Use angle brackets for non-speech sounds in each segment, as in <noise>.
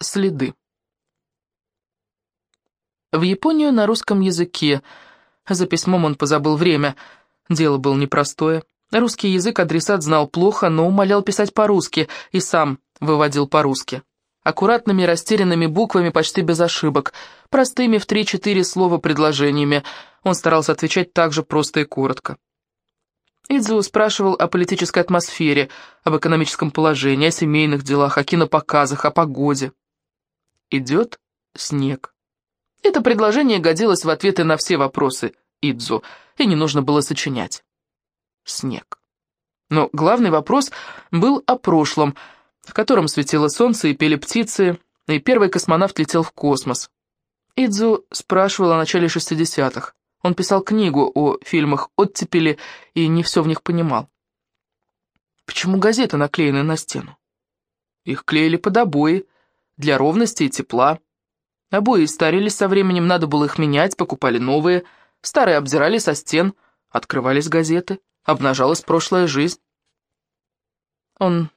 Следы. В Японию на русском языке. За письмом он позабыл время. Дело было непростое. Русский язык адресат знал плохо, но умолял писать по-русски и сам выводил по-русски. Аккуратными растерянными буквами, почти без ошибок, простыми в три-четыре слова предложениями. Он старался отвечать так же просто и коротко. Идзу спрашивал о политической атмосфере, об экономическом положении, о семейных делах, о кинопоказах, о погоде. Идет снег. Это предложение годилось в ответы на все вопросы Идзу, и не нужно было сочинять. Снег. Но главный вопрос был о прошлом, в котором светило солнце и пели птицы, и первый космонавт летел в космос. Идзу спрашивал о начале 60-х. Он писал книгу о фильмах «Оттепели» и не все в них понимал. Почему газеты наклеены на стену? Их клеили под обои, для ровности и тепла. Обои старились со временем, надо было их менять, покупали новые. Старые обдирали со стен, открывались газеты, обнажалась прошлая жизнь. Он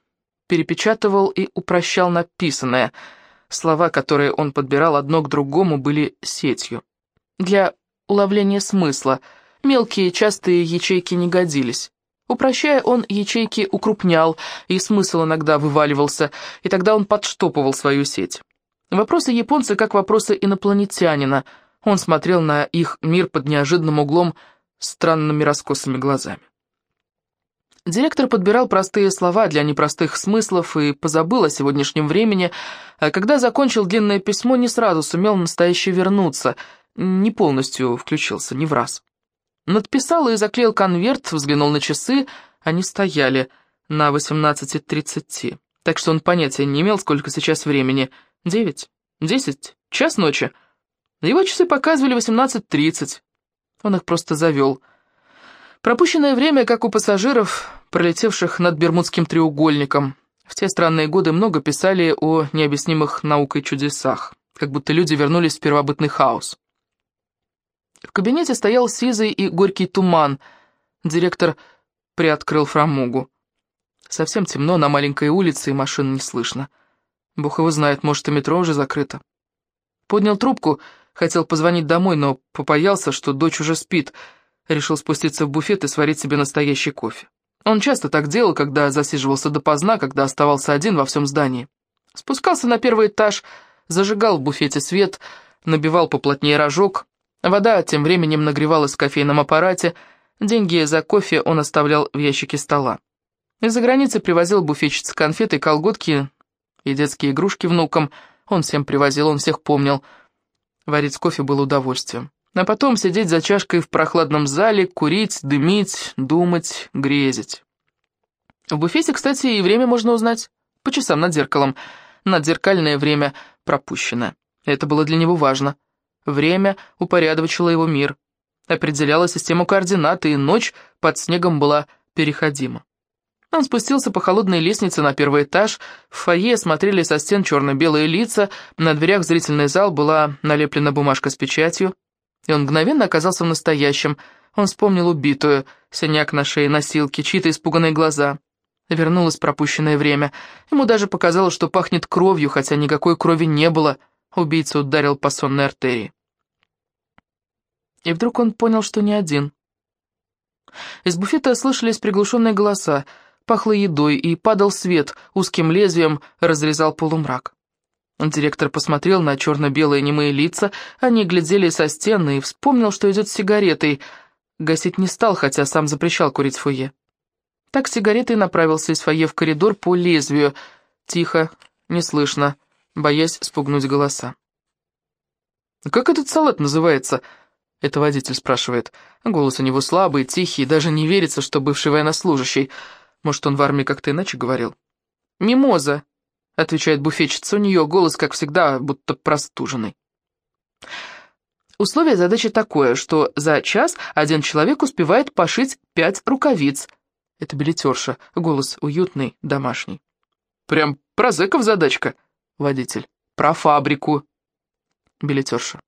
перепечатывал и упрощал написанное. Слова, которые он подбирал одно к другому, были сетью. Для уловления смысла мелкие частые ячейки не годились. Упрощая, он ячейки укрупнял, и смысл иногда вываливался, и тогда он подштопывал свою сеть. Вопросы японца как вопросы инопланетянина. Он смотрел на их мир под неожиданным углом странными раскосыми глазами. Директор подбирал простые слова для непростых смыслов и позабыл о сегодняшнем времени, а когда закончил длинное письмо, не сразу сумел настоящее вернуться, не полностью включился, не в раз. Надписал и заклеил конверт, взглянул на часы, они стояли на 18.30, так что он понятия не имел, сколько сейчас времени. Девять? Десять? Час ночи? Его часы показывали 18.30. Он их просто завел. Пропущенное время, как у пассажиров, пролетевших над Бермудским треугольником. В те странные годы много писали о необъяснимых наукой чудесах, как будто люди вернулись в первобытный хаос. В кабинете стоял сизый и горький туман. Директор приоткрыл фрамугу. Совсем темно, на маленькой улице, и машин не слышно. Бог его знает, может, и метро уже закрыто. Поднял трубку, хотел позвонить домой, но попоялся, что дочь уже спит. Решил спуститься в буфет и сварить себе настоящий кофе. Он часто так делал, когда засиживался допоздна, когда оставался один во всем здании. Спускался на первый этаж, зажигал в буфете свет, набивал поплотнее рожок, Вода тем временем нагревалась в кофейном аппарате, деньги за кофе он оставлял в ящике стола. Из-за границы привозил буфетчица конфеты, колготки и детские игрушки внукам. Он всем привозил, он всех помнил. Варить кофе было удовольствием. А потом сидеть за чашкой в прохладном зале, курить, дымить, думать, грезить. В буфете, кстати, и время можно узнать. По часам над зеркалом. Надзеркальное время пропущено. Это было для него важно. Время упорядочило его мир, определяло систему координат, и ночь под снегом была переходима. Он спустился по холодной лестнице на первый этаж, в фойе смотрели со стен черно-белые лица, на дверях зрительный зал была налеплена бумажка с печатью, и он мгновенно оказался в настоящем. Он вспомнил убитую, синяк на шее, носилки, чьи-то испуганные глаза. Вернулось пропущенное время. Ему даже показалось, что пахнет кровью, хотя никакой крови не было — Убийца ударил по сонной артерии. И вдруг он понял, что не один. Из буфета слышались приглушенные голоса, пахло едой, и падал свет, узким лезвием разрезал полумрак. Директор посмотрел на черно-белые немые лица, они глядели со стены и вспомнил, что идет с сигаретой. Гасить не стал, хотя сам запрещал курить фойе. Так сигаретой направился из фойе в коридор по лезвию. Тихо, не слышно боясь спугнуть голоса. «Как этот салат называется?» — это водитель спрашивает. Голос у него слабый, тихий, даже не верится, что бывший военнослужащий. Может, он в армии как-то иначе говорил? «Мимоза», — отвечает буфетчица, у нее голос, как всегда, будто простуженный. Условие задачи такое, что за час один человек успевает пошить пять рукавиц. Это билетерша, голос уютный, домашний. Прям прозеков задачка. Водитель. Про фабрику. Билетерша.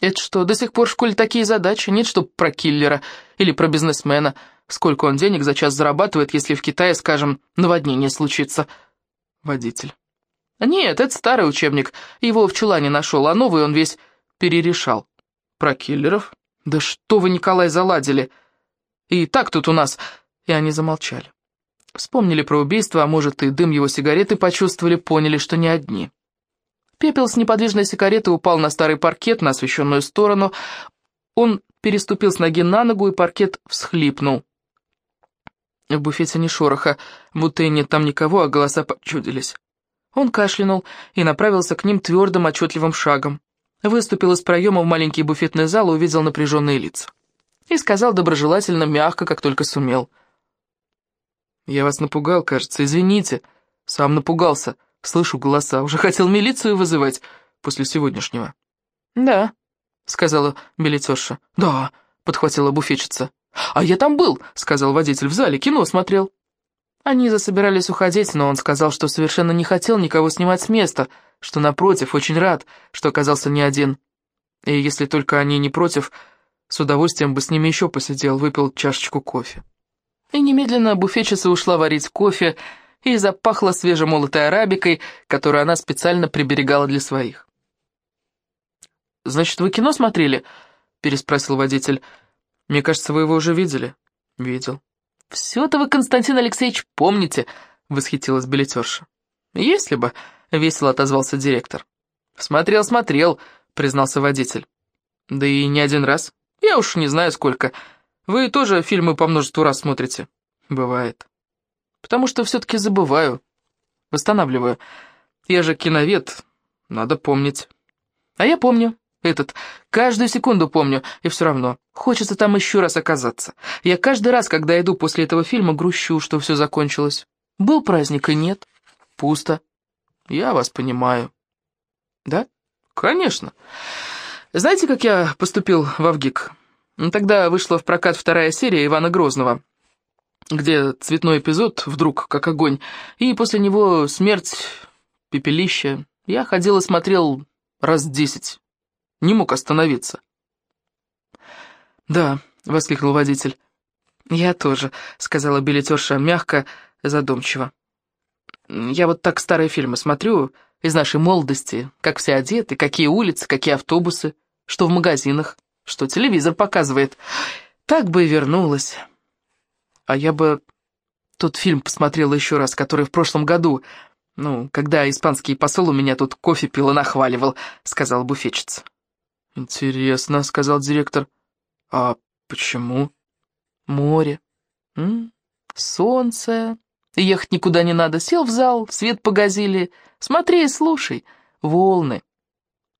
Это что, до сих пор в школе такие задачи? Нет, чтоб про киллера или про бизнесмена. Сколько он денег за час зарабатывает, если в Китае, скажем, наводнение случится? Водитель. Нет, это старый учебник, его в чулане нашел, а новый он весь перерешал. Про киллеров? Да что вы, Николай, заладили? И так тут у нас... И они замолчали. Вспомнили про убийство, а может и дым его сигареты почувствовали, поняли, что не одни. Пепел с неподвижной сигареты упал на старый паркет, на освещенную сторону. Он переступил с ноги на ногу, и паркет всхлипнул. В буфете не шороха, будто и нет там никого, а голоса почудились. Он кашлянул и направился к ним твердым, отчетливым шагом. Выступил из проема в маленький буфетный зал и увидел напряженные лица. И сказал доброжелательно, мягко, как только сумел. «Я вас напугал, кажется, извините. Сам напугался. Слышу голоса. Уже хотел милицию вызывать после сегодняшнего». «Да», — сказала билетерша. «Да», — подхватила буфетчица. «А я там был», — сказал водитель, — «в зале кино смотрел». Они засобирались уходить, но он сказал, что совершенно не хотел никого снимать с места, что, напротив, очень рад, что оказался не один. И если только они не против, с удовольствием бы с ними еще посидел, выпил чашечку кофе. И немедленно буфетчица ушла варить кофе и запахла свежемолотой арабикой, которую она специально приберегала для своих. «Значит, вы кино смотрели?» — переспросил водитель. «Мне кажется, вы его уже видели». «Видел». «Все-то вы, Константин Алексеевич, помните», — восхитилась билетерша. «Если бы», — весело отозвался директор. «Смотрел, смотрел», — признался водитель. «Да и не один раз. Я уж не знаю сколько. Вы тоже фильмы по множеству раз смотрите?» «Бывает». «Потому что все-таки забываю. Восстанавливаю. Я же киновед, надо помнить». «А я помню. Этот. Каждую секунду помню, и все равно. Хочется там еще раз оказаться. Я каждый раз, когда иду после этого фильма, грущу, что все закончилось. Был праздник и нет. Пусто. Я вас понимаю. Да? Конечно. Знаете, как я поступил в Авгик? Тогда вышла в прокат вторая серия Ивана Грозного, где цветной эпизод вдруг как огонь, и после него смерть, пепелище. Я ходил и смотрел раз десять не мог остановиться. «Да», — воскликнул водитель. «Я тоже», — сказала билетерша мягко, задумчиво. «Я вот так старые фильмы смотрю из нашей молодости, как все одеты, какие улицы, какие автобусы, что в магазинах, что телевизор показывает. Так бы и вернулась. А я бы тот фильм посмотрела еще раз, который в прошлом году, ну, когда испанский посол у меня тут кофе пил и нахваливал», — сказала буфетчица. «Интересно», — сказал директор. «А почему?» «Море. М солнце. Ехать никуда не надо. Сел в зал, свет погасили. Смотри и слушай. Волны».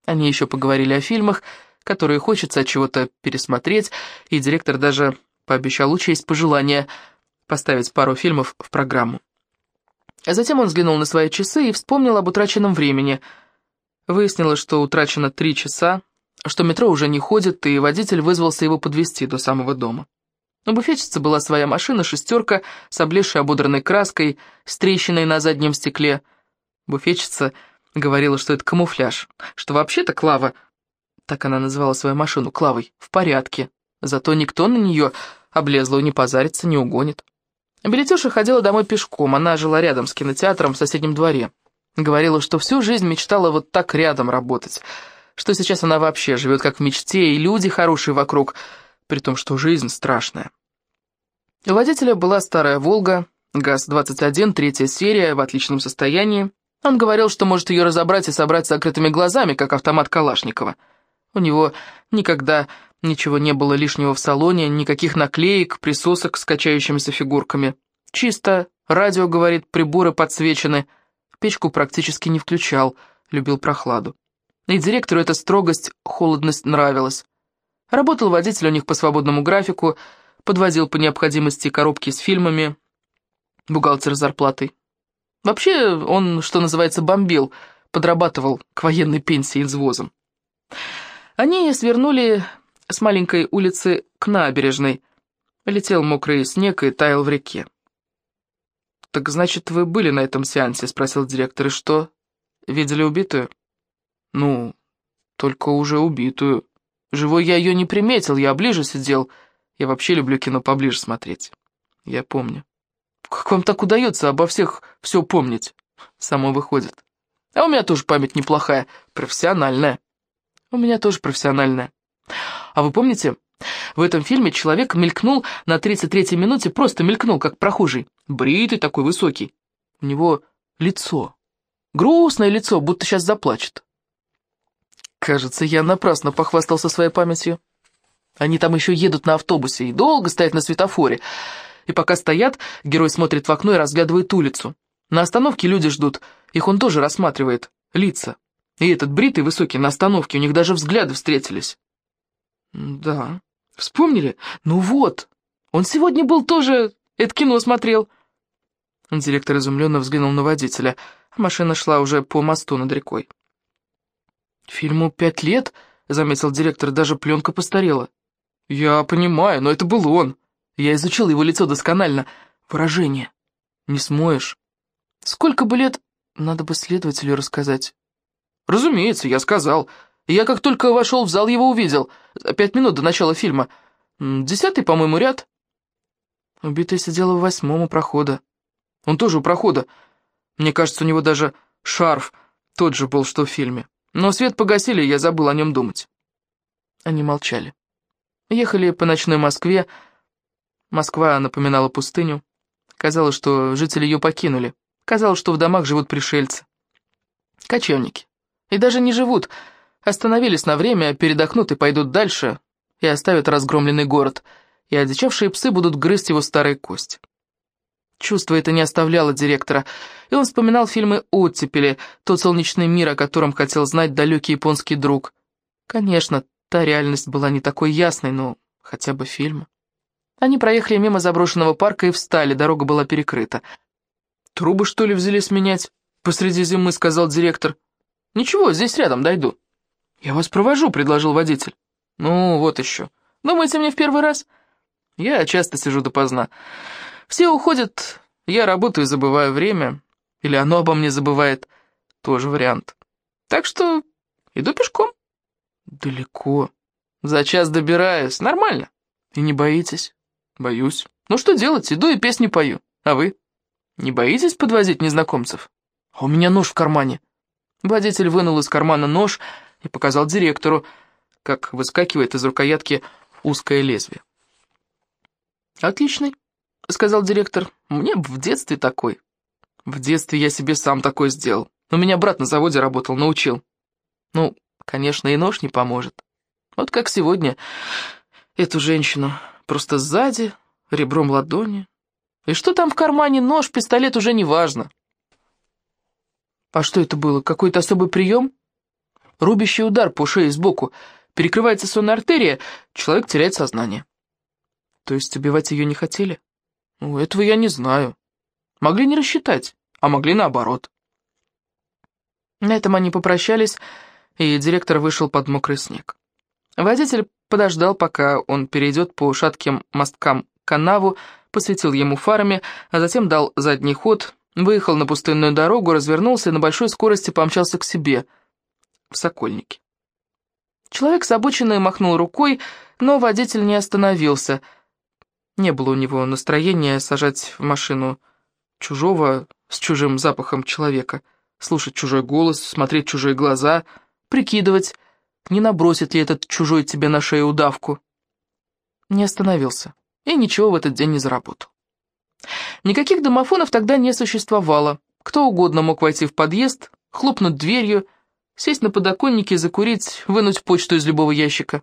Они еще поговорили о фильмах, которые хочется от чего-то пересмотреть, и директор даже пообещал учесть пожелания поставить пару фильмов в программу. А затем он взглянул на свои часы и вспомнил об утраченном времени. Выяснилось, что утрачено три часа, что метро уже не ходит, и водитель вызвался его подвести до самого дома. У буфетчицы была своя машина, шестерка, с облезшей ободранной краской, с трещиной на заднем стекле. Буфетчица говорила, что это камуфляж, что вообще-то Клава, так она называла свою машину, Клавой, в порядке, зато никто на нее облезлую не позарится, не угонит. Билетерша ходила домой пешком, она жила рядом с кинотеатром в соседнем дворе. Говорила, что всю жизнь мечтала вот так рядом работать — что сейчас она вообще живет как в мечте, и люди хорошие вокруг, при том, что жизнь страшная. У водителя была старая «Волга», ГАЗ-21, третья серия, в отличном состоянии. Он говорил, что может ее разобрать и собрать с закрытыми глазами, как автомат Калашникова. У него никогда ничего не было лишнего в салоне, никаких наклеек, присосок с качающимися фигурками. Чисто, радио, говорит, приборы подсвечены. Печку практически не включал, любил прохладу. И директору эта строгость, холодность нравилась. Работал водитель у них по свободному графику, подвозил по необходимости коробки с фильмами, бухгалтер зарплатой. Вообще он, что называется, бомбил, подрабатывал к военной пенсии извозом. Они свернули с маленькой улицы к набережной. Летел мокрый снег и таял в реке. «Так значит, вы были на этом сеансе?» — спросил директор. «И что, видели убитую?» Ну, только уже убитую. Живой я ее не приметил, я ближе сидел. Я вообще люблю кино поближе смотреть. Я помню. Как вам так удается обо всех все помнить? Само выходит. А у меня тоже память неплохая, профессиональная. У меня тоже профессиональная. А вы помните, в этом фильме человек мелькнул на 33-й минуте, просто мелькнул, как прохожий. Бритый такой высокий. У него лицо. Грустное лицо, будто сейчас заплачет. Кажется, я напрасно похвастался своей памятью. Они там еще едут на автобусе и долго стоят на светофоре. И пока стоят, герой смотрит в окно и разглядывает улицу. На остановке люди ждут, их он тоже рассматривает, лица. И этот бритый высокий на остановке, у них даже взгляды встретились. Да, вспомнили? Ну вот, он сегодня был тоже, это кино смотрел. Директор изумленно взглянул на водителя. Машина шла уже по мосту над рекой. «Фильму пять лет», — заметил директор, — «даже пленка постарела». «Я понимаю, но это был он. Я изучил его лицо досконально. Выражение. Не смоешь. Сколько бы лет, надо бы следователю рассказать». «Разумеется, я сказал. Я как только вошел в зал, его увидел. Пять минут до начала фильма. Десятый, по-моему, ряд». Убитая сидела в восьмом у прохода. Он тоже у прохода. Мне кажется, у него даже шарф тот же был, что в фильме. Но свет погасили, я забыл о нем думать». Они молчали. Ехали по ночной Москве. Москва напоминала пустыню. Казалось, что жители ее покинули. Казалось, что в домах живут пришельцы. Кочевники. И даже не живут. Остановились на время, передохнут и пойдут дальше, и оставят разгромленный город, и одичавшие псы будут грызть его старые кости. Чувство это не оставляло директора, и он вспоминал фильмы «Оттепели», тот солнечный мир, о котором хотел знать далекий японский друг. Конечно, та реальность была не такой ясной, но хотя бы фильм. Они проехали мимо заброшенного парка и встали, дорога была перекрыта. «Трубы, что ли, взялись менять?» — посреди зимы сказал директор. «Ничего, здесь рядом дойду». «Я вас провожу», — предложил водитель. «Ну, вот еще. Думаете, мне в первый раз?» «Я часто сижу допоздна. Все уходят, я работаю забываю время, или оно обо мне забывает, тоже вариант. Так что иду пешком. Далеко. За час добираюсь, нормально. И не боитесь? Боюсь. Ну что делать, иду и песни пою. А вы? Не боитесь подвозить незнакомцев? А у меня нож в кармане. Водитель вынул из кармана нож и показал директору, как выскакивает из рукоятки узкое лезвие. «Отличный», — сказал директор. «Мне в детстве такой». «В детстве я себе сам такой сделал. У меня брат на заводе работал, научил». «Ну, конечно, и нож не поможет. Вот как сегодня эту женщину. Просто сзади, ребром ладони. И что там в кармане, нож, пистолет, уже не важно». «А что это было? Какой-то особый прием?» «Рубящий удар по шее сбоку. Перекрывается сонная артерия, человек теряет сознание». «То есть убивать ее не хотели?» Ну, этого я не знаю. Могли не рассчитать, а могли наоборот. На этом они попрощались, и директор вышел под мокрый снег. Водитель подождал, пока он перейдет по шатким мосткам канаву, посветил ему фарами, а затем дал задний ход, выехал на пустынную дорогу, развернулся и на большой скорости помчался к себе, в Сокольнике. Человек с обочины махнул рукой, но водитель не остановился — не было у него настроения сажать в машину чужого с чужим запахом человека, слушать чужой голос, смотреть чужие глаза, прикидывать, не набросит ли этот чужой тебе на шею удавку. Не остановился и ничего в этот день не заработал. Никаких домофонов тогда не существовало. Кто угодно мог войти в подъезд, хлопнуть дверью, сесть на подоконнике, закурить, вынуть почту из любого ящика.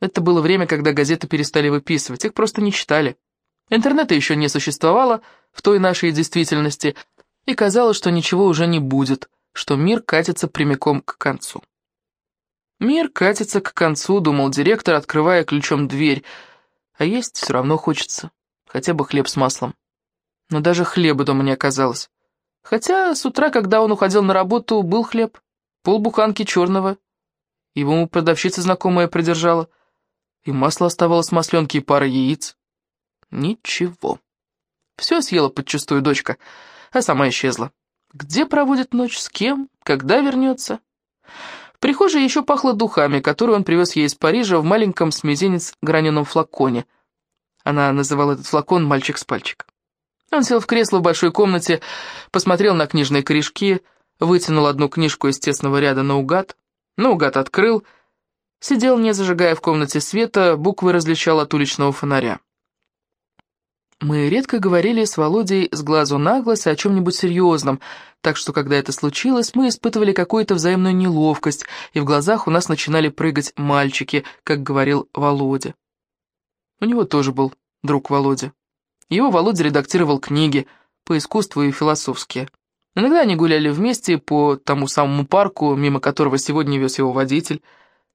Это было время, когда газеты перестали выписывать, их просто не читали. Интернета еще не существовало в той нашей действительности, и казалось, что ничего уже не будет, что мир катится прямиком к концу. «Мир катится к концу», — думал директор, открывая ключом дверь, а есть все равно хочется, хотя бы хлеб с маслом. Но даже хлеба дома не оказалось. Хотя с утра, когда он уходил на работу, был хлеб, полбуханки черного. Его продавщица знакомая придержала — и масло оставалось масленки и пара яиц. Ничего. Все съела подчистую дочка, а сама исчезла. Где проводит ночь, с кем, когда вернется? В прихожей еще пахло духами, которые он привез ей из Парижа в маленьком с граненом флаконе. Она называла этот флакон «мальчик с пальчик». Он сел в кресло в большой комнате, посмотрел на книжные корешки, вытянул одну книжку из тесного ряда наугад, наугад открыл, сидел, не зажигая в комнате света, буквы различал от уличного фонаря. Мы редко говорили с Володей с глазу на глаз о чем-нибудь серьезном, так что, когда это случилось, мы испытывали какую-то взаимную неловкость, и в глазах у нас начинали прыгать мальчики, как говорил Володя. У него тоже был друг Володя. Его Володя редактировал книги по искусству и философские. Иногда они гуляли вместе по тому самому парку, мимо которого сегодня вез его водитель.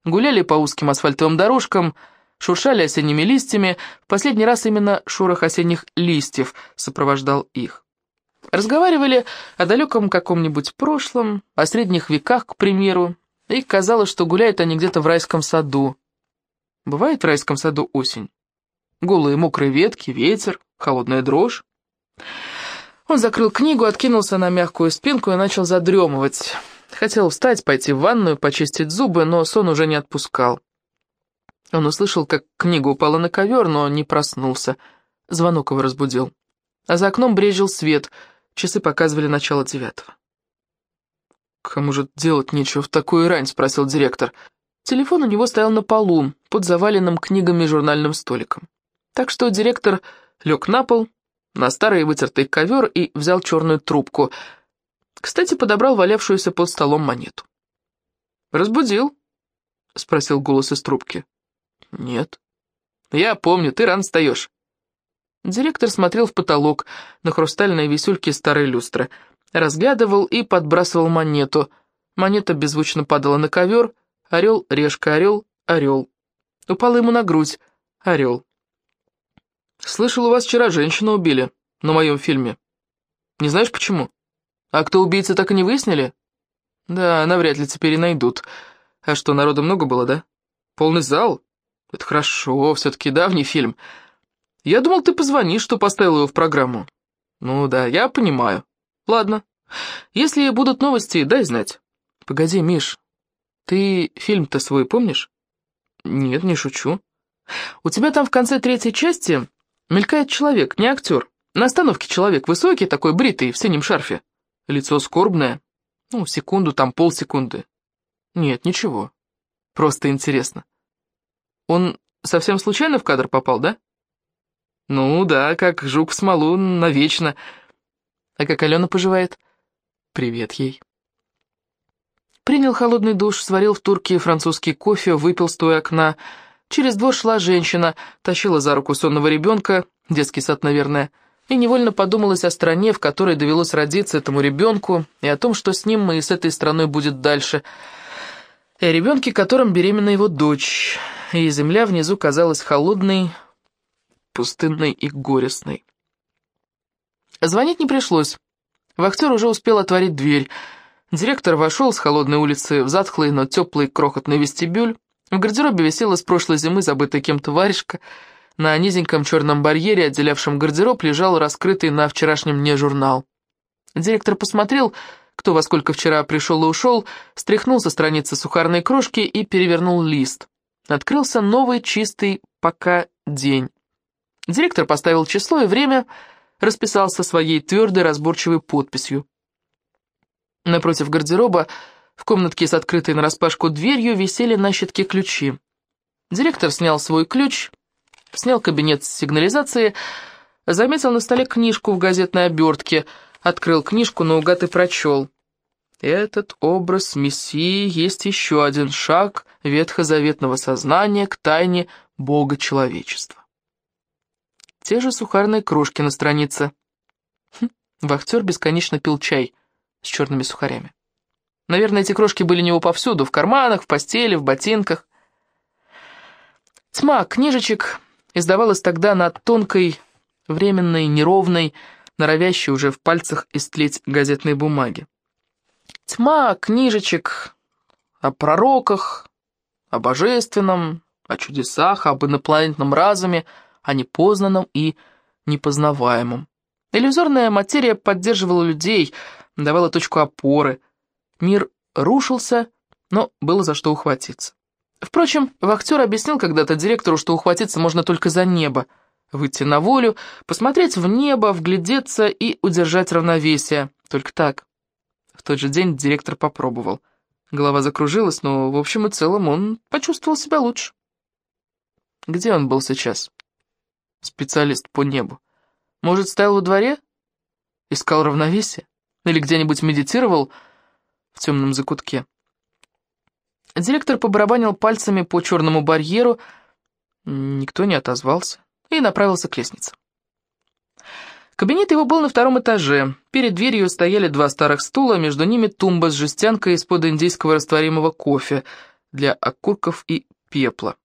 Гуляли по узким асфальтовым дорожкам, шуршали осенними листьями. В последний раз именно шорох осенних листьев сопровождал их. Разговаривали о далеком каком-нибудь прошлом, о средних веках, к примеру, и казалось, что гуляют они где-то в райском саду. Бывает в райском саду осень. Голые мокрые ветки, ветер, холодная дрожь. Он закрыл книгу, откинулся на мягкую спинку и начал задремывать. Хотел встать, пойти в ванную, почистить зубы, но сон уже не отпускал. Он услышал, как книга упала на ковер, но не проснулся. Звонок его разбудил. А за окном брежил свет, часы показывали начало девятого. «Кому же делать нечего в такую рань?» — спросил директор. Телефон у него стоял на полу, под заваленным книгами журнальным столиком. Так что директор лег на пол, на старый вытертый ковер и взял черную трубку. Кстати, подобрал валявшуюся под столом монету. «Разбудил?» — спросил голос из трубки. «Нет». «Я помню, ты рано встаешь». Директор смотрел в потолок на хрустальные висюльки старой люстры, разглядывал и подбрасывал монету. Монета беззвучно падала на ковер, орел, решка, орел, орел. Упала ему на грудь, орел. «Слышал, у вас вчера женщину убили на моем фильме. Не знаешь, почему? А кто убийца, так и не выяснили?» «Да, навряд ли теперь и найдут. А что, народу много было, да? Полный зал? Это хорошо, все-таки давний фильм. Я думал, ты позвонишь, что поставил его в программу». «Ну да, я понимаю. Ладно. Если будут новости, дай знать». «Погоди, Миш, ты фильм-то свой помнишь?» «Нет, не шучу. У тебя там в конце третьей части Мелькает человек, не актер. На остановке человек высокий, такой бритый, в синем шарфе. Лицо скорбное. Ну, секунду, там полсекунды. Нет, ничего. Просто интересно. Он совсем случайно в кадр попал, да? Ну да, как жук в смолу, навечно. А как Алена поживает? Привет ей. Принял холодный душ, сварил в турке французский кофе, выпил стоя окна, Через двор шла женщина, тащила за руку сонного ребенка, детский сад, наверное, и невольно подумалось о стране, в которой довелось родиться этому ребенку, и о том, что с ним и с этой страной будет дальше, и о ребенке, которым беременна его дочь, и земля внизу казалась холодной, пустынной и горестной. Звонить не пришлось. Вахтер уже успел отворить дверь. Директор вошел с холодной улицы в затхлый, но теплый крохотный вестибюль. В гардеробе висела с прошлой зимы забытая кем-то варежка. На низеньком черном барьере, отделявшем гардероб, лежал раскрытый на вчерашнем дне журнал. Директор посмотрел, кто во сколько вчера пришел и ушел, стряхнул со страницы сухарной крошки и перевернул лист. Открылся новый чистый пока день. Директор поставил число и время, расписался своей твердой разборчивой подписью. Напротив гардероба в комнатке с открытой нараспашку дверью висели на щитке ключи. Директор снял свой ключ, снял кабинет сигнализации, заметил на столе книжку в газетной обертке, открыл книжку наугад и прочел. Этот образ Мессии есть еще один шаг ветхозаветного сознания к тайне Бога человечества. Те же сухарные крошки на странице. Хм, вахтер бесконечно пил чай с черными сухарями. Наверное, эти крошки были у него повсюду, в карманах, в постели, в ботинках. Тьма книжечек издавалась тогда на тонкой, временной, неровной, норовящей уже в пальцах истлеть газетной бумаги. Тьма книжечек о пророках, о божественном, о чудесах, об инопланетном разуме, о непознанном и непознаваемом. Иллюзорная материя поддерживала людей, давала точку опоры – Мир рушился, но было за что ухватиться. Впрочем, вахтер объяснил когда-то директору, что ухватиться можно только за небо, выйти на волю, посмотреть в небо, вглядеться и удержать равновесие. Только так. В тот же день директор попробовал. Голова закружилась, но в общем и целом он почувствовал себя лучше. Где он был сейчас? Специалист по небу. Может, стоял во дворе? Искал равновесие? Или где-нибудь медитировал в темном закутке? Директор побарабанил пальцами по черному барьеру, никто не отозвался, и направился к лестнице. Кабинет его был на втором этаже. Перед дверью стояли два старых стула, между ними тумба с жестянкой из-под индийского растворимого кофе для окурков и пепла.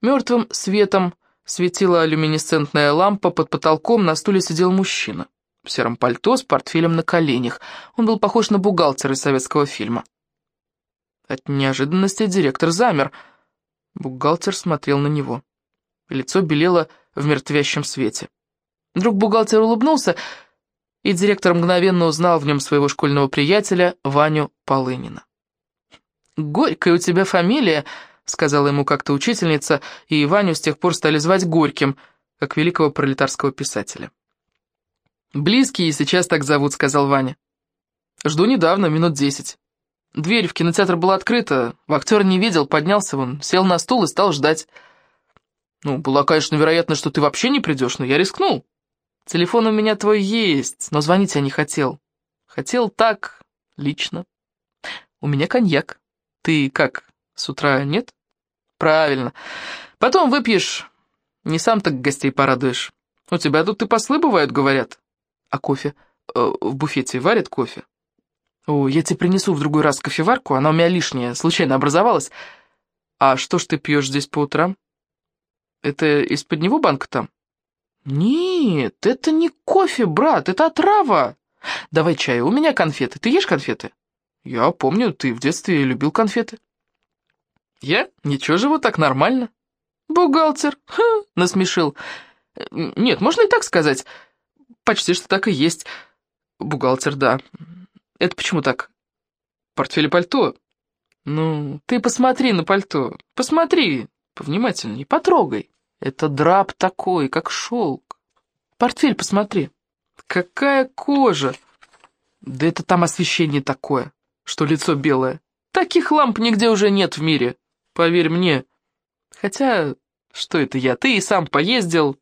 Мертвым светом светила люминесцентная лампа, под потолком на стуле сидел мужчина. В сером пальто с портфелем на коленях. Он был похож на бухгалтера из советского фильма. От неожиданности директор замер. Бухгалтер смотрел на него. Лицо белело в мертвящем свете. Вдруг бухгалтер улыбнулся, и директор мгновенно узнал в нем своего школьного приятеля Ваню Полынина. «Горькая у тебя фамилия», — сказала ему как-то учительница, и Ваню с тех пор стали звать Горьким, как великого пролетарского писателя. «Близкие сейчас так зовут», — сказал Ваня. «Жду недавно, минут десять. Дверь в кинотеатр была открыта, актер не видел, поднялся он, сел на стул и стал ждать. Ну, была, конечно, вероятность, что ты вообще не придешь, но я рискнул. Телефон у меня твой есть, но звонить я не хотел. Хотел так, лично. У меня коньяк. Ты как, с утра нет? Правильно. Потом выпьешь, не сам так гостей порадуешь. У тебя тут и послы бывают, говорят. А кофе? Э, в буфете варят кофе? О, я тебе принесу в другой раз кофеварку, она у меня лишняя, случайно образовалась. А что ж ты пьешь здесь по утрам? Это из-под него банка там? «Нет, это не кофе, брат, это отрава. Давай чай, у меня конфеты. Ты ешь конфеты?» «Я помню, ты в детстве любил конфеты». «Я? Ничего, живу так нормально». «Бухгалтер, <laughs> ха, насмешил. Нет, можно и так сказать. Почти что так и есть. Бухгалтер, да. Это почему так? Портфель и пальто? Ну, ты посмотри на пальто. Посмотри, повнимательней, потрогай». Это драп такой, как шелк. Портфель посмотри. Какая кожа! Да это там освещение такое, что лицо белое. Таких ламп нигде уже нет в мире, поверь мне. Хотя, что это я? Ты и сам поездил,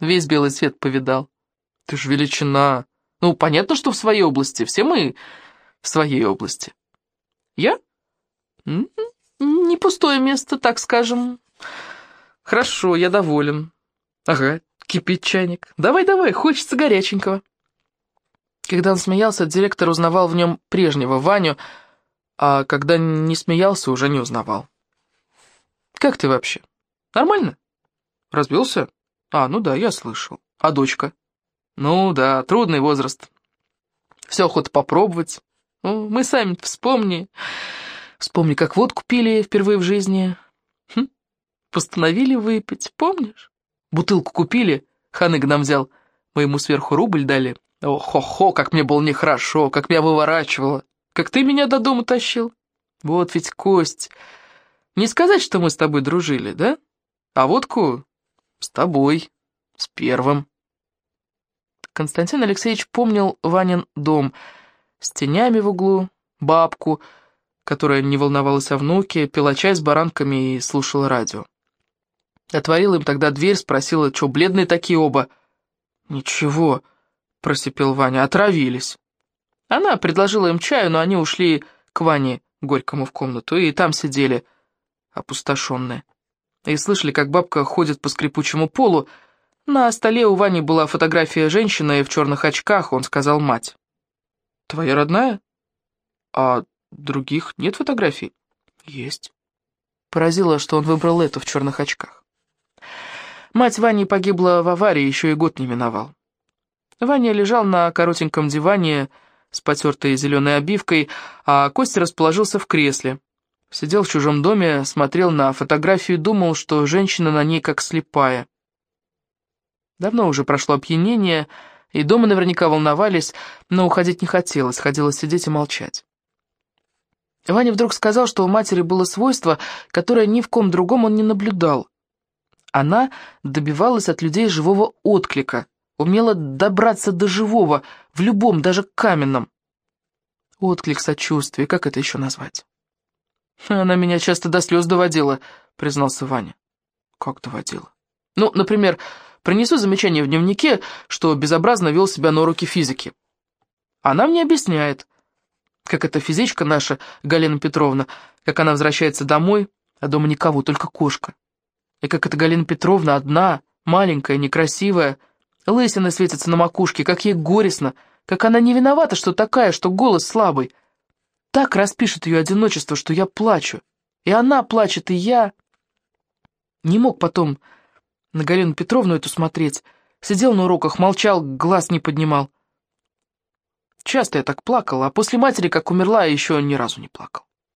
весь белый свет повидал. Ты ж величина. Ну, понятно, что в своей области. Все мы в своей области. Я? Не пустое место, так скажем. «Хорошо, я доволен». «Ага, кипит чайник. Давай-давай, хочется горяченького». Когда он смеялся, директор узнавал в нем прежнего Ваню, а когда не смеялся, уже не узнавал. «Как ты вообще? Нормально? Разбился? А, ну да, я слышал. А дочка?» «Ну да, трудный возраст. Все охота попробовать. Ну, мы сами вспомни. Вспомни, как водку пили впервые в жизни. Хм, Постановили выпить, помнишь? Бутылку купили, Ханык нам взял. Мы ему сверху рубль дали. О-хо-хо, как мне было нехорошо, как меня выворачивало. Как ты меня до дома тащил. Вот ведь кость. Не сказать, что мы с тобой дружили, да? А водку с тобой, с первым. Константин Алексеевич помнил Ванин дом с тенями в углу, бабку, которая не волновалась о внуке, пила чай с баранками и слушала радио. Отворила им тогда дверь, спросила, что бледные такие оба. «Ничего», — просипел Ваня, — «отравились». Она предложила им чаю, но они ушли к Ване Горькому в комнату, и там сидели, опустошенные. И слышали, как бабка ходит по скрипучему полу. На столе у Вани была фотография женщины в черных очках, он сказал мать. «Твоя родная? А других нет фотографий?» «Есть». Поразило, что он выбрал эту в черных очках. Мать Вани погибла в аварии, еще и год не миновал. Ваня лежал на коротеньком диване с потертой зеленой обивкой, а Костя расположился в кресле. Сидел в чужом доме, смотрел на фотографию и думал, что женщина на ней как слепая. Давно уже прошло опьянение, и дома наверняка волновались, но уходить не хотелось, хотелось сидеть и молчать. Ваня вдруг сказал, что у матери было свойство, которое ни в ком другом он не наблюдал. Она добивалась от людей живого отклика, умела добраться до живого, в любом, даже каменном. Отклик сочувствия, как это еще назвать? Она меня часто до слез доводила, признался Ваня. Как доводила? Ну, например, принесу замечание в дневнике, что безобразно вел себя на уроке физики. Она мне объясняет, как эта физичка наша, Галина Петровна, как она возвращается домой, а дома никого, только кошка. И как эта Галина Петровна одна, маленькая, некрасивая, лысина светится на макушке, как ей горестно, как она не виновата, что такая, что голос слабый. Так распишет ее одиночество, что я плачу. И она плачет, и я... Не мог потом на Галину Петровну эту смотреть. Сидел на уроках, молчал, глаз не поднимал. Часто я так плакал, а после матери, как умерла, я еще ни разу не плакал.